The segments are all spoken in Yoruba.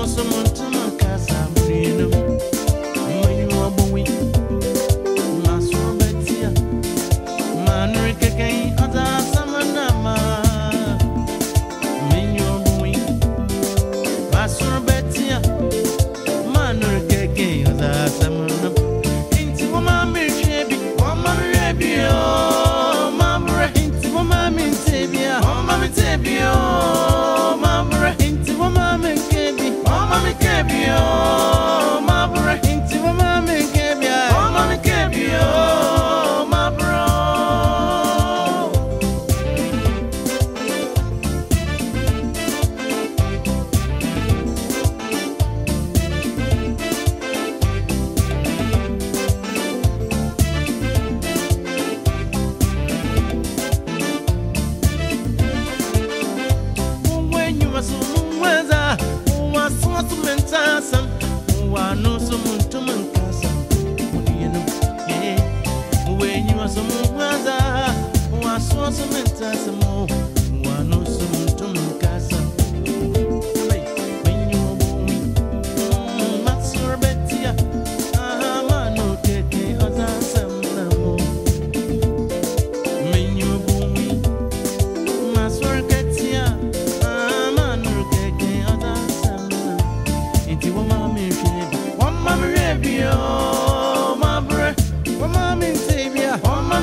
Masturbating.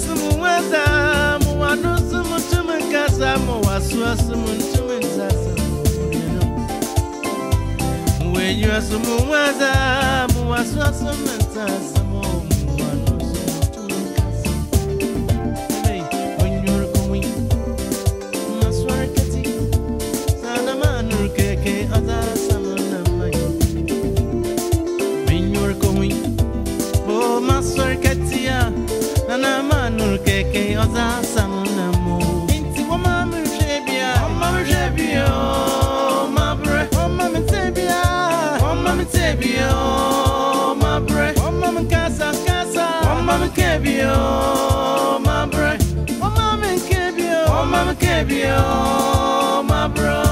muweza muwanusu mutumikasa muwasuasu muntuminsasa muwenyuasu muweza muwasuasu minsasa yoza sanuna mu Inti wo mamu shebia Wo mamu shebia O mabre Wo mamu tebia Wo mamu tebia O mabre Wo mamu kasa kasa Wo mamu kebia O mabre Wo mamu kebia Wo mamu kebia